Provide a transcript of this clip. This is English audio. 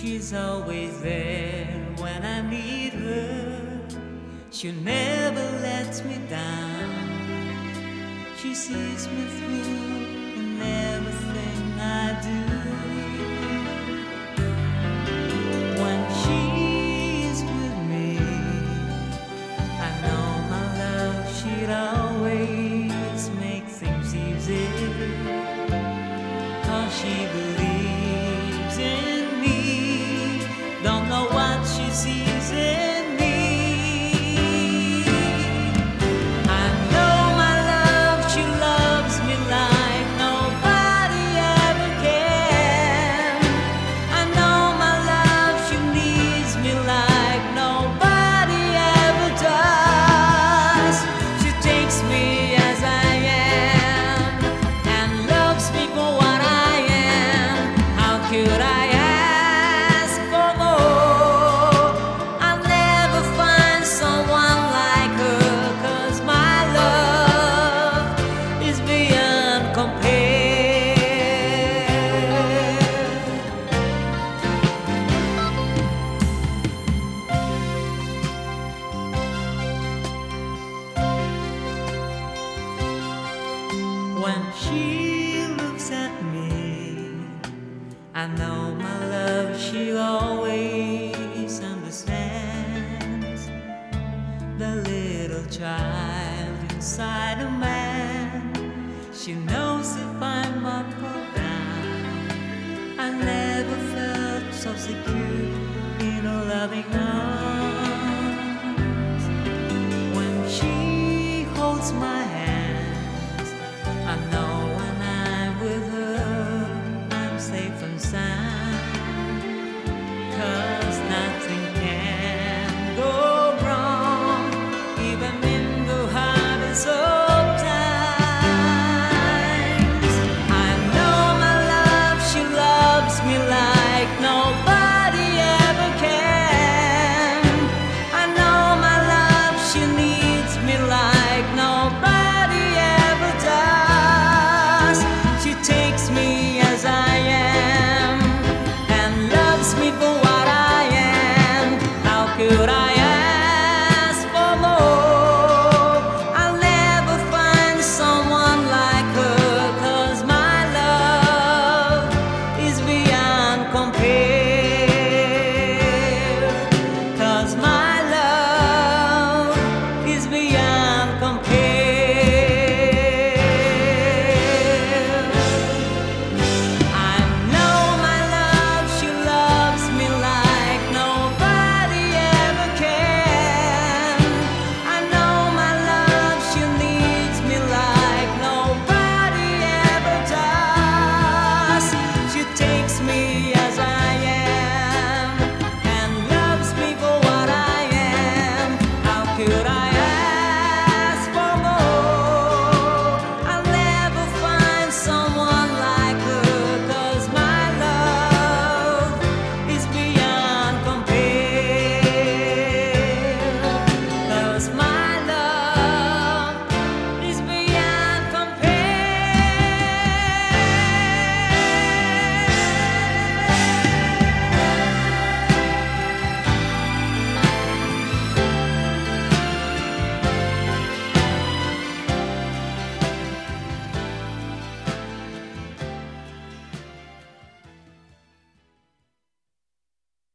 She's always there when I need her. She never lets me down. She sees me through in everything I do. When she's with me, I know my love she'd always make things easy. Cause she believes When she looks at me, I know my love, she always understands the little child inside a man. She knows ignorar.